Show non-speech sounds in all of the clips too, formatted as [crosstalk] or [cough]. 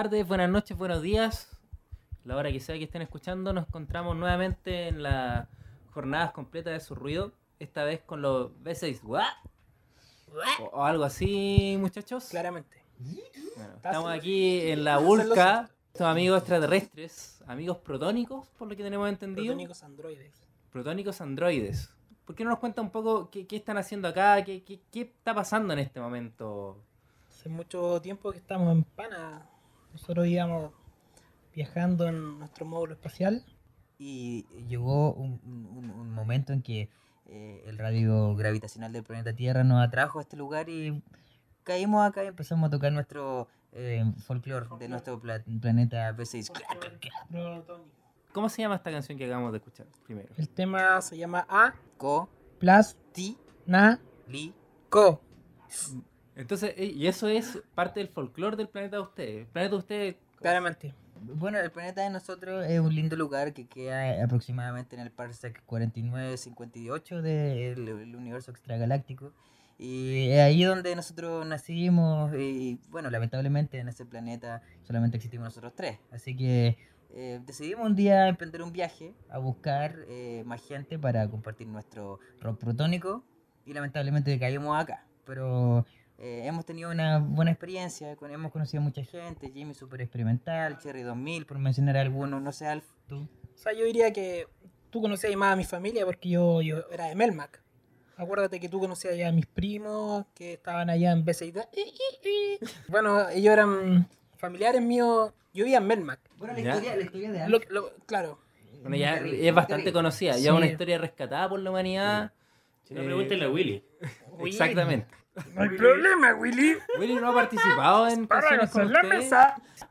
buenas tardes, buenas noches, buenos días. La hora que sea que estén escuchando, nos encontramos nuevamente en las jornadas completas de su ruido. Esta vez con los B6 ¿What? O, o algo así, muchachos. Claramente. Bueno, estamos aquí en la Vulca. Estos amigos extraterrestres, amigos protónicos, por lo que tenemos entendido. Protónicos androides. Protónicos androides. ¿Por qué no nos cuenta un poco qué, qué están haciendo acá? ¿Qué, qué, qué está pasando en este momento? Hace mucho tiempo que estamos en Pana. Nosotros íbamos viajando en nuestro módulo espacial. Y llegó un, un- un momento en que eh, el radio gravitacional del planeta Tierra nos atrajo a este lugar y caímos acá y empezamos a tocar nuestro eh, folclore de nuestro pla- planeta B6. Protónico. ¿Cómo se llama esta canción que acabamos de escuchar primero? El tema se llama A Co, plus ti, na li, co. Entonces, eh, y eso es parte del folclore del planeta de ustedes. El planeta de ustedes Claramente. Bueno, el planeta de nosotros es un lindo lugar que queda aproximadamente en el parsec 4958 del el universo extragaláctico. Y es ahí donde nosotros nacimos y bueno, lamentablemente en ese planeta solamente existimos nosotros tres. Así que eh, decidimos un día emprender un viaje a buscar eh, más gente para compartir nuestro rock protónico y lamentablemente caímos acá. Pero eh, hemos tenido una buena experiencia, con- hemos conocido a mucha gente, Jimmy super experimental, Cherry 2000, por mencionar algunos, no sé, Alf, tú. O sea, yo diría que tú conocías más a mi familia porque yo, yo era de Melmac. Acuérdate que tú conocías ya a mis primos que estaban allá en B6. Bueno, ellos eran familiares míos. Yo vivía en Melmac. Bueno, la historia- la historia de Lo- lo- claro. Bueno, ya es bastante conocida, ya Sí. una historia rescatada por la humanidad. Si no, Eh, pregúntenle a Willy. Exactamente. [laughs] No hay problema, Willy. Willy no ha participado en canciones con ustedes.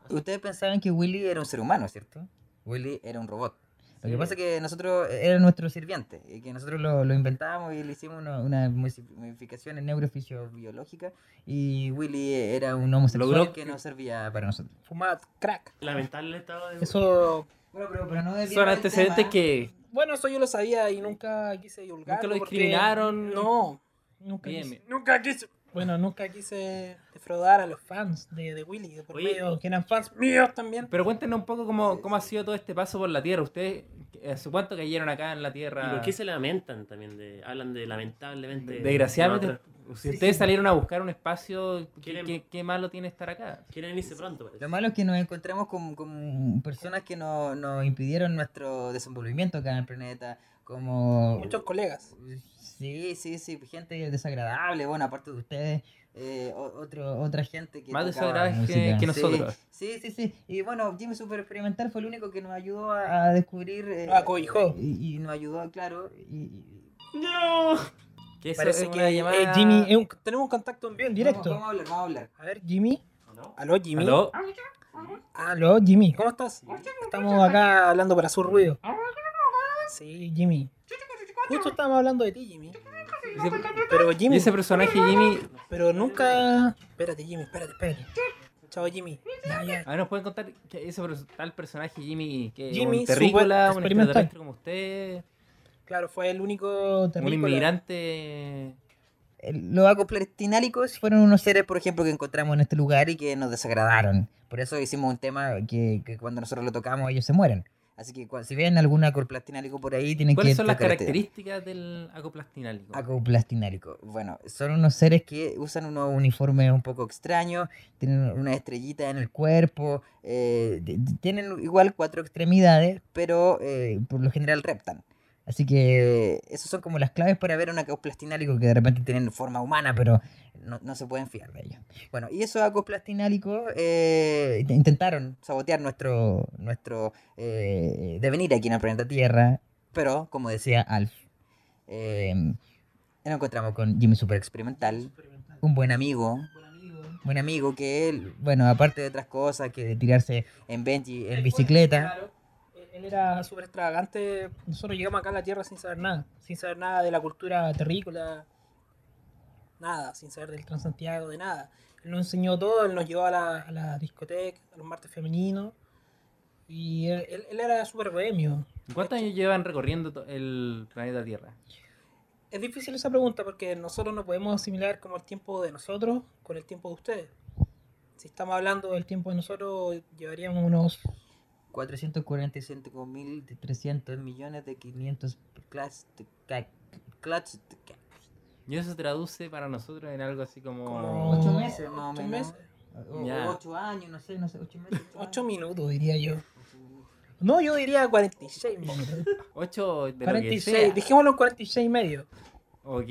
Ustedes pensaban que Willy era un ser humano, ¿cierto? Willy era un robot. Lo que pasa es que nosotros era nuestro sirviente, y que nosotros lo, lo inventábamos y le hicimos una, una modifi- modificación en neurofisiológica y Willy era un homosexual Logró que no servía para nosotros. Fumaba crack. Lamentable estado de. Eso. Bueno, pero, pero no Son antecedentes que Bueno, eso yo lo sabía y nunca quise divulgar. Nunca lo discriminaron. No. Nunca Bien, quise. bien. Nunca quise. Bueno, nunca quise defraudar a los fans de, de Willy, de por Oye. medio, que eran fans míos también. Pero cuéntenos un poco cómo, cómo ha sido todo este paso por la Tierra. ¿Ustedes hace cuánto cayeron acá en la ¿Y Tierra? por qué se lamentan también? De, hablan de lamentablemente. Desgraciadamente, si ustedes salieron a buscar un espacio, ¿qué, qué- qué malo tiene estar acá? Quieren irse pronto, parece. Lo malo es que nos encontramos con, con personas que no- nos impidieron nuestro desenvolvimiento acá en el planeta, como... Muchos colegas. Sí, sí, sí, gente desagradable, bueno, aparte de ustedes, eh, otro, otra gente que... Más desagradable que, nosotros. Sí, sí, sí. Y bueno, Jimmy Super Experimental fue el único que nos ayudó a, a descubrir... eh, Ah, cobijó. Y, y nos ayudó, claro. Y, y- ¡No! Que Parece es que una llamada... eh, Jimmy, es un- tenemos un contacto en bien Vamos, directo. vamos a hablar, vamos a hablar. A ver, Jimmy. Aló, Jimmy. ¿Aló? Aló, Jimmy. ¿Cómo estás? Estamos acá hablando para su ruido. Sí, Jimmy. Justo estábamos hablando de ti, Jimmy. Ese- Pero Jimmy, ese personaje Jimmy, pero nunca... Espérate, Jimmy, espérate, espérate. Chao, Jimmy. Ya, ya. a ver, ¿nos pueden contar que ese tal personaje Jimmy, que Jimmy, un terrícola, un extraterrestre como usted, Claro, fue el único un terrícola. inmigrante... Eh, Los acoplastinálicos fueron unos seres, por ejemplo, que encontramos en este lugar y que nos desagradaron. Por eso hicimos un tema que, que cuando nosotros lo tocamos ellos se mueren. Así que si ven algún acoplastinálico por ahí, tienen ¿Cuáles que... son las características del acoplastinálico? Acoplastinálico. Bueno, son unos seres que usan unos uniformes un poco extraños, tienen una estrellita en el cuerpo, eh, tienen igual cuatro extremidades, pero eh, por lo general reptan. Así que esas son como las claves para ver un acoplastinálico que de repente tienen forma humana, pero no, no se pueden fiar de ellos. Bueno, y esos acoplastinálicos eh, int- intentaron sabotear nuestro, nuestro eh, devenir aquí en el planeta Tierra, pero como decía Alf, eh, nos encontramos con Jimmy Super Experimental, un buen amigo, buen amigo que él, bueno, aparte de otras cosas, que de tirarse en Benji, en bicicleta. Él era súper extravagante. Nosotros llegamos acá a la Tierra sin saber nada. Sin saber nada de la cultura terrícola. Nada, sin saber del Transantiago, de nada. Él nos enseñó todo, él nos llevó a la, a la discoteca, a los martes femeninos. Y él, él- él era súper bohemio. ¿Cuántos años llevan recorriendo el planeta Tierra? Es difícil esa pregunta porque nosotros no podemos asimilar como el tiempo de nosotros con el tiempo de ustedes. Si estamos hablando del tiempo de nosotros, llevaríamos unos 445.300 millones de 500 clats de ca- clats de ca- Y eso se traduce para nosotros en algo así como... como Ocho meses, más o menos. años, no sé, no sé, ocho meses. Ocho años. minutos, diría yo. No, yo diría 46 minutos. 8 de lo que 46, sea. dejémoslo en 46 y medio. Ok.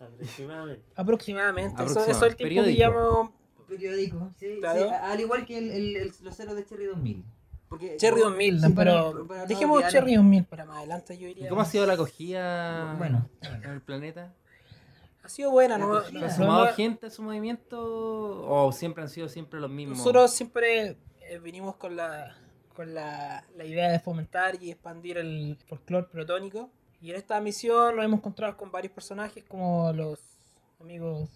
Aproximadamente. Aproximadamente. Eso, es el tiempo que Periódico. llamo Periódico, sí, Claro. sí, al igual que el, el- el- los ceros de Cherry 2000. Porque, Cherry 2000, Sí, pero no dejemos olvidar- Cherry 2000 para más adelante, yo ¿Y diría. cómo ha sido la acogida Bueno, en el planeta? Ha sido buena, ¿no? acogida. ¿Se ha No, sumado no- gente a su movimiento o siempre han sido siempre los mismos? Nosotros siempre eh, venimos con la con la, la idea de fomentar y expandir el folclore protónico. Y en esta misión nos hemos encontrado con varios personajes como los amigos.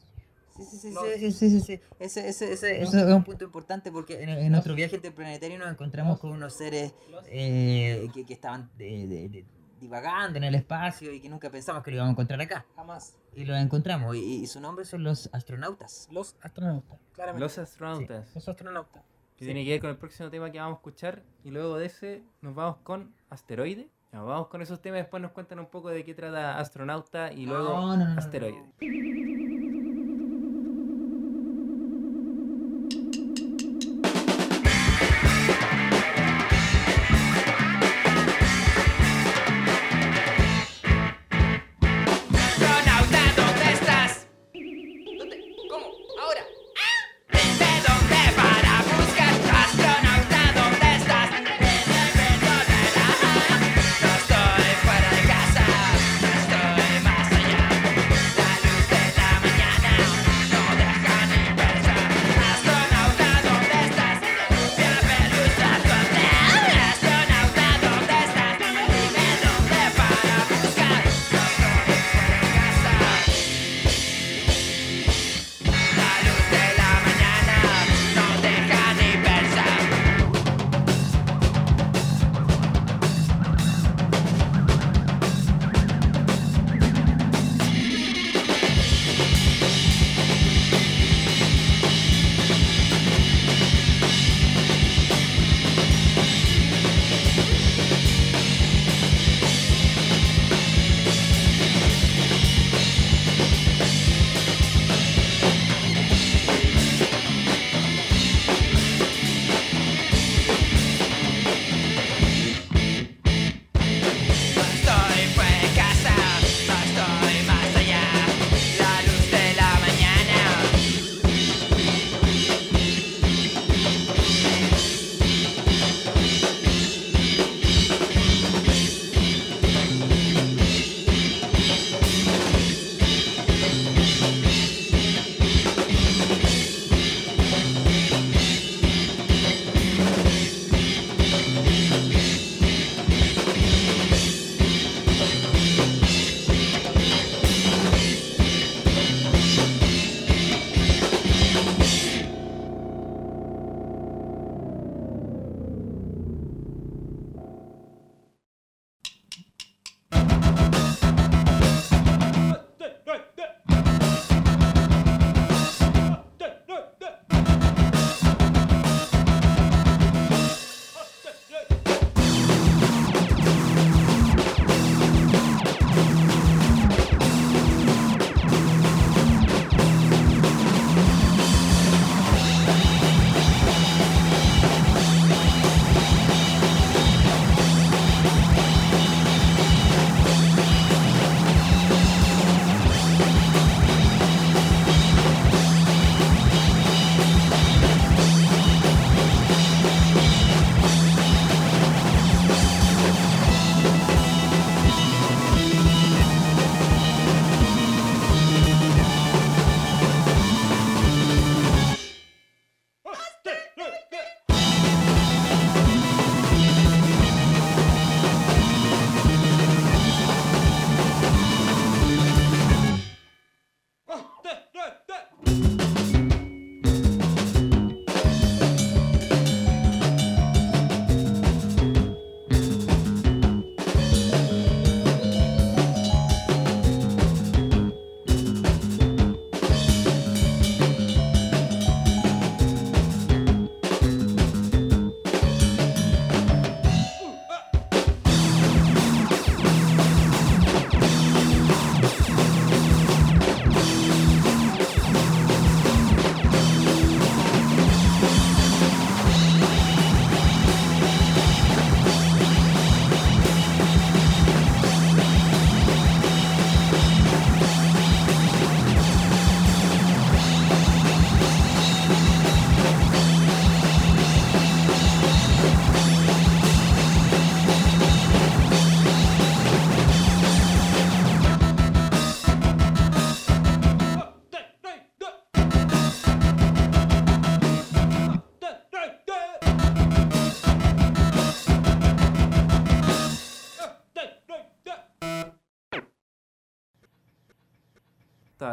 Sí, sí, sí, No. sí, sí, sí, sí, sí. Ese, ese, ese, eso es un punto importante porque en, en nuestro viaje interplanetario nos encontramos con unos seres eh, que, que estaban de- de- de- divagando en el espacio y que nunca pensamos que lo íbamos a encontrar acá. jamás. Y los encontramos y, y su nombre son los astronautas. Los astronautas, claramente. Los astronautas. Los astronautas. Que tiene que ver con el próximo tema que vamos a escuchar. Y luego de ese nos vamos con Asteroide. Ya, vamos con esos temas. Después nos cuentan un poco de qué trata Astronauta y luego No, no, no, no, no. Asteroide.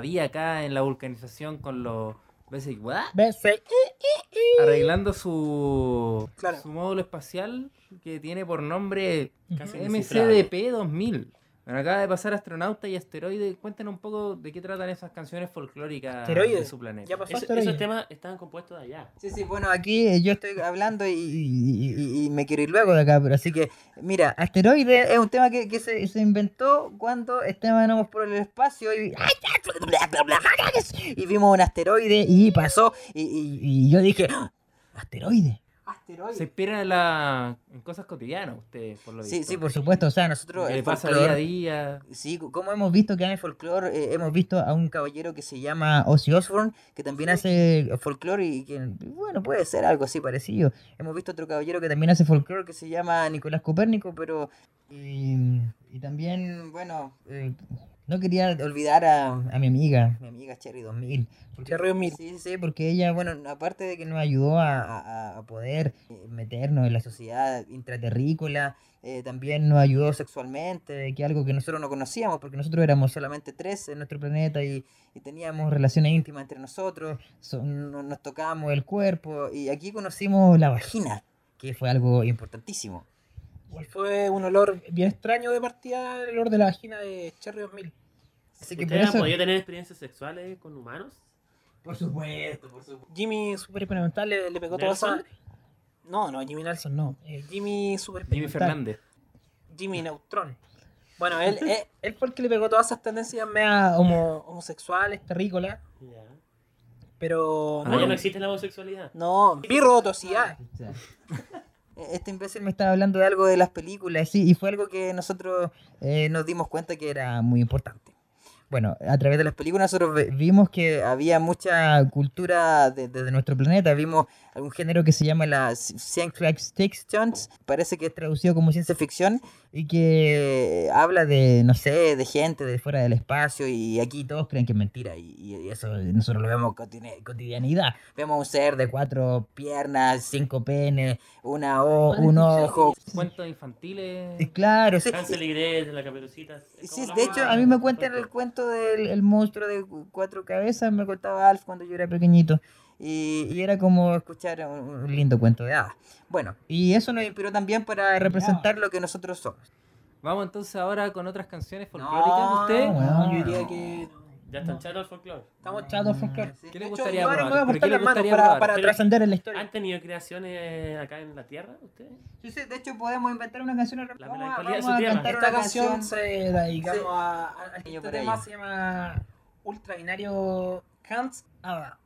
Todavía acá en la vulcanización con los. Eh, Arreglando su, Claro. su módulo espacial que tiene por nombre. MCDP 2000. Bueno, acaba de pasar astronauta y asteroide. Cuéntenos un poco de qué tratan esas canciones folclóricas Asteroide. de su planeta. Ya pasó asteroide. esos temas estaban compuestos de allá. Sí, sí, bueno, aquí eh, yo estoy hablando y, y- y- y me quiero ir luego de acá, pero así que, mira, asteroide es un tema que, que se, se inventó cuando estábamos por el espacio y, y vimos un asteroide y pasó y, y- y yo dije, "¡Ah! asteroide. Asteroide. Se inspiran en, la, en cosas cotidianas ustedes, por lo visto. Sí, sí, por supuesto, o sea, nosotros... El pasa folclore- día a día. Sí, como hemos visto que en el folclore, eh, hemos visto a un caballero que se llama Ozzy Osbourne, que también hace folclore y que, bueno, puede ser algo así parecido. Hemos visto otro caballero que también hace folclore que se llama Nicolás Copérnico, pero... Y, y también, bueno, eh, no quería olvidar a, a mi amiga, mi amiga Cherry 2000. porque- Cherry 2000. Sí, sí, porque ella, bueno, aparte de que nos ayudó a, a- a poder eh, meternos en la sociedad intraterrícola, eh, también nos ayudó sexualmente, que algo que nosotros no conocíamos, porque nosotros éramos solamente tres en nuestro planeta y, y teníamos relaciones íntimas entre nosotros, so- no- nos tocábamos el cuerpo, y aquí conocimos la vagina, que fue algo importantísimo. Fue un olor bien extraño de partida, el olor de la vagina de Cherry 2000. Así que ¿Ustedes han eso... podido tener experiencias sexuales con humanos? Por supuesto, por supuesto. Jimmy Super Experimental le, le pegó toda esa... ¿Nelson? No, no, Jimmy Nelson no. Eh, Jimmy Super Jimmy. Fernández. Jimmy Neutron. Bueno, él, [laughs] él, él fue el que le pegó todas esas tendencias mea homo- homosexuales, terrícolas, Ya. pero Ah, no, ya no existe la homosexualidad. no, birrotosidad. [laughs] Este imbécil me estaba hablando de algo de las películas, sí, y fue algo que nosotros eh, nos dimos cuenta que era muy importante. Bueno, a través de las películas nosotros vimos que había mucha cultura de- desde nuestro planeta. Vimos algún género que se llama la ci- science fiction, parece que es traducido como ciencia ficción, y que habla de, no sé, de gente de fuera del espacio, y aquí todos creen que es mentira, y, y eso nosotros lo vemos cotidianidad. Vemos un ser de cuatro piernas, cinco penes, una o, un ojo. Cuentos infantiles. Y Claro, sí. Hansel y Gretel, la caperucita. Sí, de hecho, a mí me cuentan el cuento del el monstruo de cu- cuatro cabezas, me contaba Alf cuando yo era pequeñito. Y, y era como escuchar un, un lindo cuento de hadas. Bueno, y eso nos inspiró también para representar lo que nosotros somos. Vamos entonces ahora con otras canciones folclóricas de No, usted. No, yo diría que Ya están chatos el folclore. estamos chatos folclore. Sí. ¿Qué le De hecho, gustaría me voy a probar? ¿Pero qué cortar le las manos gustaría para, probar? para trascender en la historia. ¿Han tenido creaciones acá en la Tierra ustedes? Sí, sí, de hecho podemos inventar una canción. La vamos melancolía de vamos su a tierra. cantar Esta una canción se dedicamos Sí. a, a- a este tema ello. se llama Ultra Binario Kant's Ada.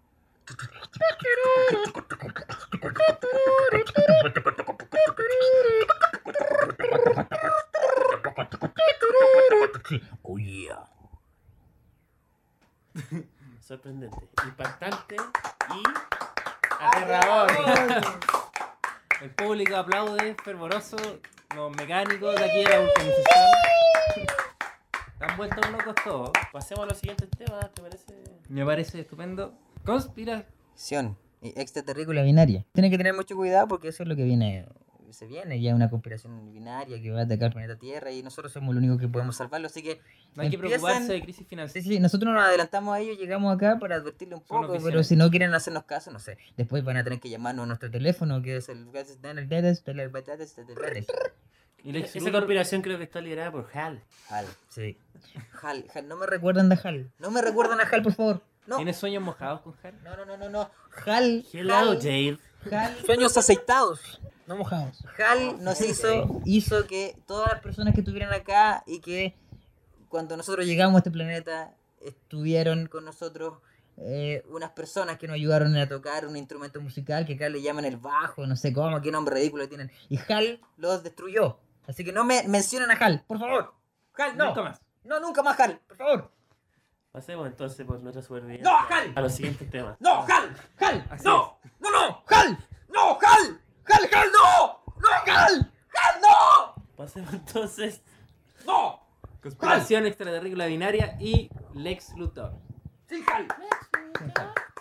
Oh [laughs] yeah. Sorprendente, impactante y aterrador. El público aplaude, fervoroso. Los mecánicos de aquí de la vulcanización. Han vuelto locos todos. Pasemos a los siguientes temas, ¿te parece? Me parece estupendo. Conspira. Acción y extraterrícola binaria. Tienen que tener mucho cuidado porque eso es lo que viene. Se viene ya una conspiración binaria que va a atacar el planeta Tierra y nosotros somos los únicos que podemos salvarlo. Así que No hay que preocuparse de crisis Sí, financiera. sí, nosotros nos adelantamos a ellos, llegamos acá para advertirle un Son poco, pero si no quieren hacernos caso, no sé. Después van a tener que llamarnos a nuestro teléfono, que es el... Y Lex Esa conspiración creo que está liderada por Hal. Hal, sí. Hal, Hal, no me recuerdan de Hal. No me recuerdan a Hal, por favor. No, ¿Tienes sueños mojados con Harry? no, no, no, no. no. Hal, Hello, Hal, Jade. Hal, Sueños aceitados, no mojados. Hal nos hizo, hizo que todas las personas que estuvieran acá y que cuando nosotros llegamos a este planeta estuvieron con nosotros eh, unas personas que nos ayudaron a tocar un instrumento musical que acá le llaman el bajo, no sé cómo, qué nombre ridículo tienen. Y Hal los destruyó. Así que no me mencionen a Hal, por favor. Hal, no. Nunca más. No, nunca más Hal, por favor. Pasemos entonces por nuestra supervivencia ¡No, Hal! a los siguientes temas. No, Hal, Hal, Así no, no, no, Hal, no, Hal, Hal, Hal, no, no, Hal, Hal, no, Pasemos entonces no, Conspiración extraterrícola binaria y Lex Luthor. sí, Hal. Eh, lo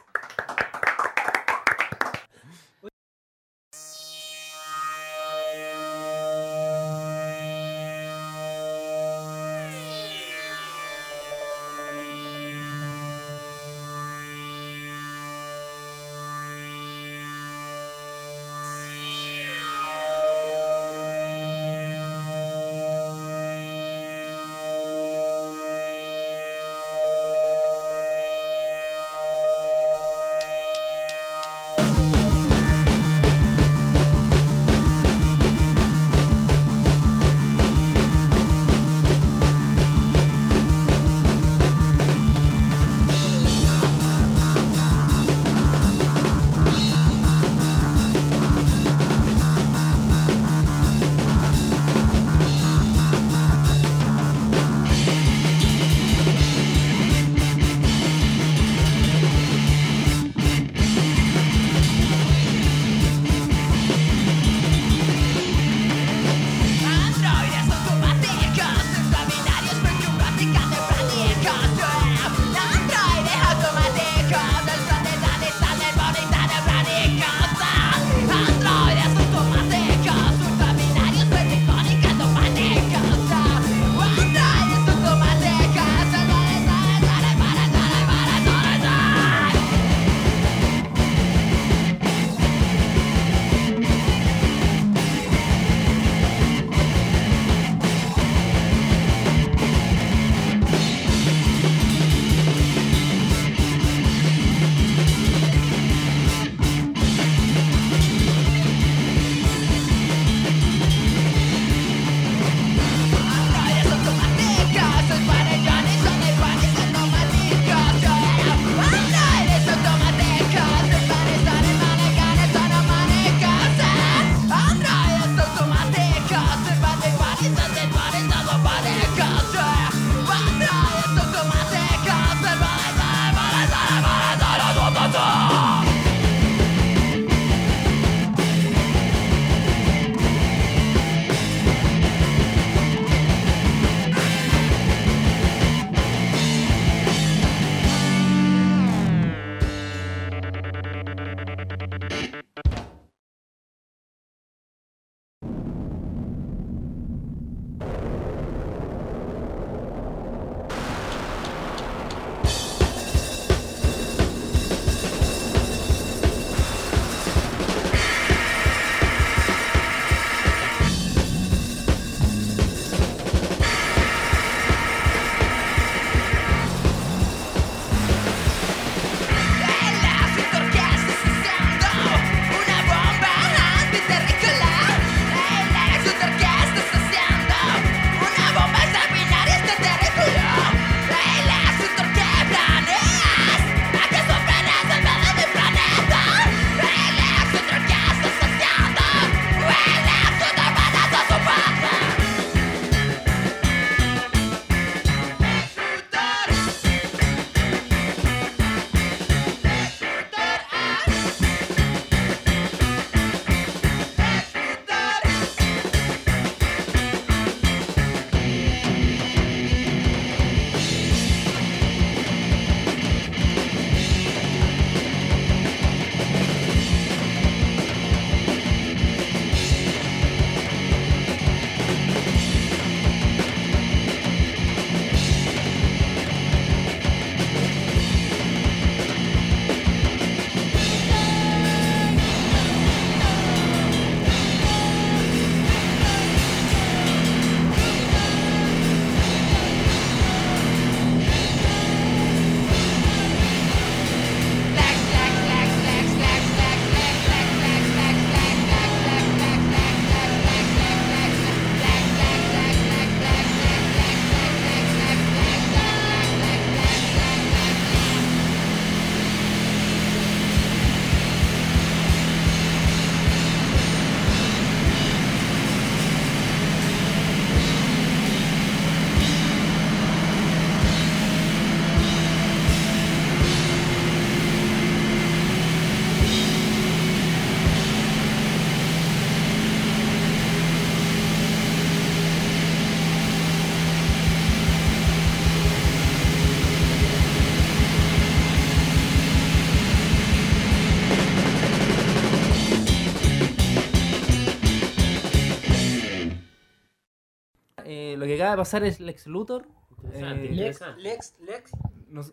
acaba de pasar es Lex Luthor. Interesante, Eh, Lex, interesante. Lex, Lex. Nos-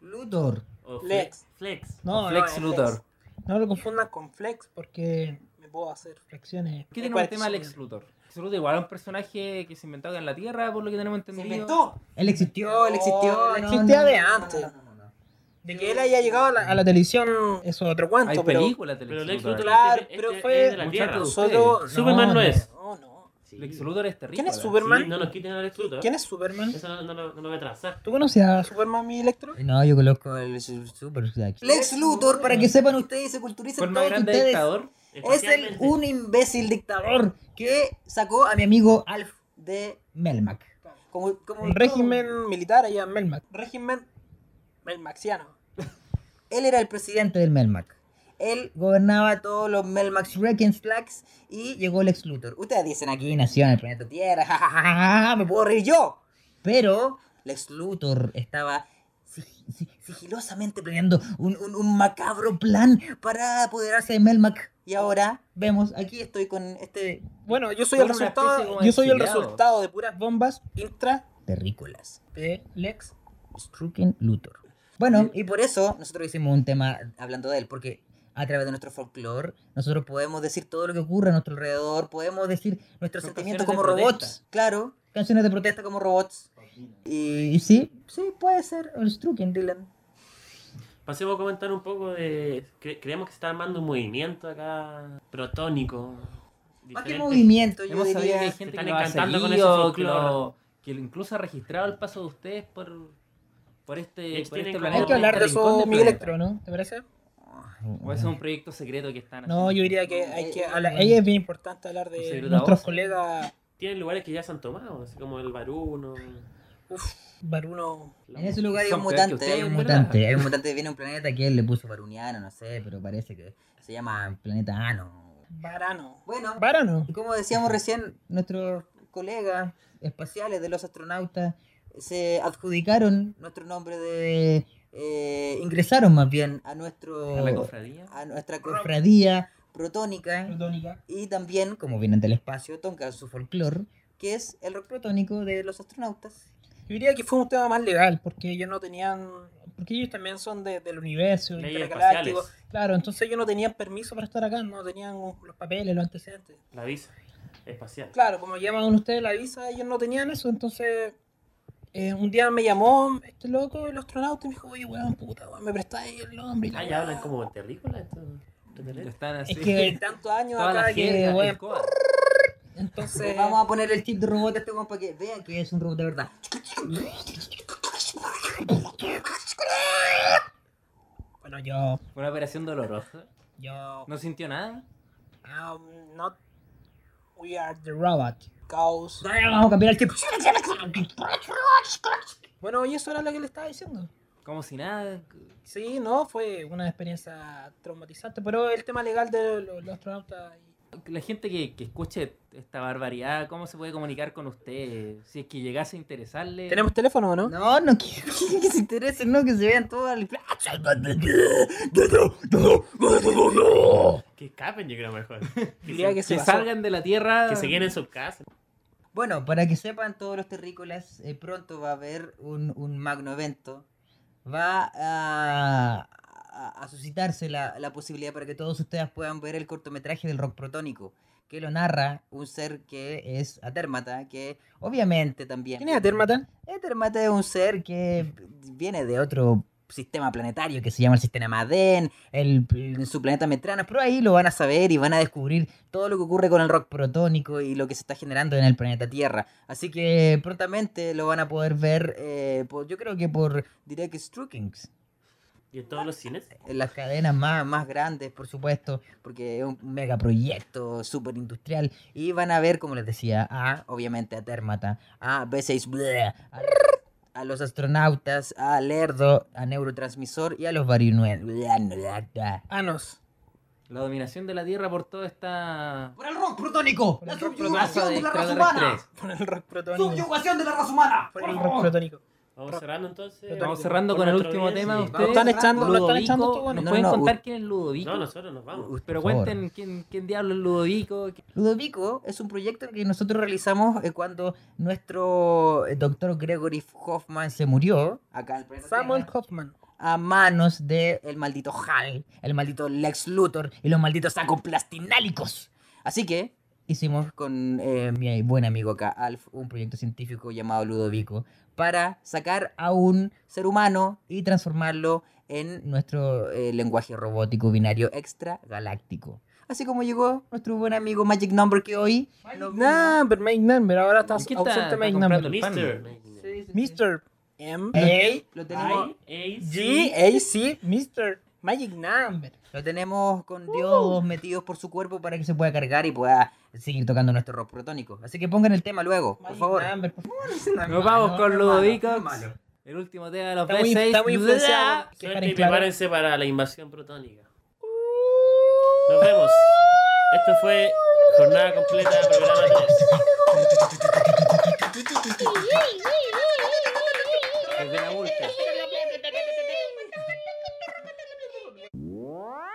Luthor. O fle- Lex. Flex. No, Flex no, Luthor. Flex. No lo confundan con Flex porque me puedo hacer flexiones. ¿Qué tiene un Cuál- tema Lex Luthor? Lex Luthor igual es un personaje que se inventó acá en la Tierra, por lo que tenemos ¿Se entendido. inventó? Él existió, él existió. No, él no, existía no, de no, antes. no, no, no, no. De que él haya llegado a la, a la televisión, eso es otro cuento. Hay pero películas de Pero Lex Lex Luthor. Claro, este- pero fue es de la Tierra. Nosotros. Superman no no. es. No, no. Lex Luthor es terrible. ¿Quién es Superman? Sí, no nos quiten a Lex Luthor. ¿Quién es Superman? Eso no, no, lo- no lo voy a. ¿Tú conocías a Superman, mi Electro? No, yo conozco el su- Super. Lex Luthor, para que sepan ustedes y se culturicen el más todos grande ustedes. dictador. Es el, un imbécil dictador que sacó a mi amigo Alf de Melmac. Como, como Un régimen militar allá en Melmac. Régimen melmaxiano. Él era el presidente del Melmac. Él gobernaba todos los Melmacs Slacks y llegó Lex Luthor. Ustedes dicen aquí nació en el planeta Tierra, [laughs] ja, ja, ja, ja, ja, me puedo reír yo. Pero Lex Luthor estaba sig- sig- sigilosamente planeando un, un- un macabro plan para apoderarse de Melmac. Y ahora vemos, aquí estoy con este Bueno, yo soy el resultado. Yo soy el resultado de puras bombas intra terrícolas. de Lex. Strucken Luthor. Bueno, y por eso nosotros hicimos un tema hablando de él, porque a través de nuestro folclore nosotros podemos decir todo lo que ocurre a nuestro alrededor, podemos decir nuestros sentimientos como robots, claro, canciones de protesta como robots. Y, y sí, sí, puede ser el Strucken, Dylan. Pasemos a comentar un poco de. cre- creemos que se está armando un movimiento acá protónico. Más que movimiento, yo Hemos sabido que hay diría. gente están que lo ha encantando con ese que, folclore. lo, que incluso ha registrado el paso de ustedes por, por este, por este planeta. Hay que hablar de eso, del mi planeta. Electro, ¿no? ¿Te parece? O es un proyecto secreto que están No, yo diría que hay que hablar. Ahí es bien importante hablar de a nuestros colegas tienen lugares que ya se han tomado, así como el Baruno. Uf, Baruno. la- En ese lugar hay un mutante, hay un mutante, hay un [laughs] mutante que viene a un planeta que él le puso varuniano, no sé, pero parece que se llama planeta Ano. Varano. Bueno, Varano. y como decíamos recién, nuestros colegas espaciales de los astronautas se adjudicaron nuestro nombre de... eh, ingresaron más bien a nuestro... A cofradía. a nuestra cofradía protónica Protónica. y también, como vienen del espacio, tocan su folclore, que es el rock protónico de los astronautas. Yo diría que fue un tema más legal, porque ellos no tenían. Porque ellos también son de- del universo, intergaláctico. espaciales. Claro, entonces ellos no tenían permiso para estar acá, no tenían los papeles, los antecedentes. La visa espacial. Claro, como llaman ustedes la visa, ellos no tenían eso, entonces. Eh, un día me llamó este loco, el astronauta, y me dijo, oye, weón, puta, weón, me prestáis el nombre. Ah, ya weá". hablan como terrícola estos. Están así. Es que tantos años acá que, weón, entonces. Vamos a poner el chip de robot a este weón para que vean que es un robot de verdad. Bueno, yo. Una operación dolorosa. Yo. ¿No sintió nada? Um, not. We are the robot. Cause. Vamos a cambiar el chip. Bueno, y eso era lo que le estaba diciendo. Como si nada. Sí, no, fue una experiencia traumatizante, pero el tema legal de los, los astronautas. La gente que, que escuche esta barbaridad, ¿cómo se puede comunicar con usted? Si es que llegase a interesarle. ¿Tenemos teléfono o no? No, no quiero [laughs] que se interesen, no, que se vean todas al Que escapen, yo creo mejor. [laughs] Que que se salgan de la Tierra. Que se queden en sus casas. Bueno, para que sepan todos los terrícolas, eh, pronto va a haber un, un magno evento. Va a, a- a suscitarse la, la posibilidad para que todos ustedes puedan ver el cortometraje del rock protónico, que lo narra un ser que es Atérmata, que obviamente también... ¿Quién es Atérmata? Atérmata es un ser que viene de otro sistema planetario que se llama el sistema Maden, el, el- su planeta Metrana, pero ahí lo van a saber y van a descubrir todo lo que ocurre con el rock protónico y lo que se está generando en el planeta Tierra. Así que prontamente lo van a poder ver, eh, por- yo creo que por Direct Strukings. Y en todos los cines. En las cadenas más, más grandes, por supuesto, porque es un megaproyecto súper industrial. Y van a ver, como les decía, a, obviamente, a Termata, a B6, bleh, a, a los astronautas, a Lerdo, a Neurotransmisor y a los varinuel. Anos. La dominación de la Tierra por toda esta. ¡Por el rock protónico! ¡La masa de extraterrestres. Por el rock protónico. ¡Subyugación de la raza humana! Por el rock protónico. Vamos cerrando entonces. Estamos cerrando con el último audiencia. tema. Sí. Ustedes, están echando- lo están echando Ludovico, todo, bueno. ¿Nos No, pueden no, contar u- quién es Ludovico? No, nosotros nos vamos. Pero cuenten quién, quién diablo es Ludovico. Ludovico es un proyecto que nosotros realizamos eh, cuando nuestro eh, doctor Gregory Hoffman se murió acá Samuel Hoffman. a manos del el maldito Hal, el maldito Lex Luthor y los malditos sacoplastinálicos. Así que hicimos con eh, mi buen amigo acá, Alf, un proyecto científico llamado Ludovico para sacar a un ser humano y transformarlo en nuestro eh, lenguaje robótico binario extragaláctico. Así como llegó nuestro buen amigo Magic Number que hoy... nos vino- Number, Make Number. Ahora está ¿Y quién está- ausente está Make comprando Number. Mister. Mr. M. Eh, lo tenemos, I, A, C. G. A. C. Mr. Magic Number. lo tenemos con diodos metidos por su cuerpo para que se pueda cargar y pueda seguir tocando nuestro rock protónico. Así que pongan el tema luego, por Magic favor. Number, por favor. Nos vamos con no Ludovico. no. El último tema de los Está muy, B6. está muy influenciado. Suerte y prepárense para la invasión protónica. Nos vemos. Esto fue Jornada Completa, programa 3. [laughs] Desde la multa. What?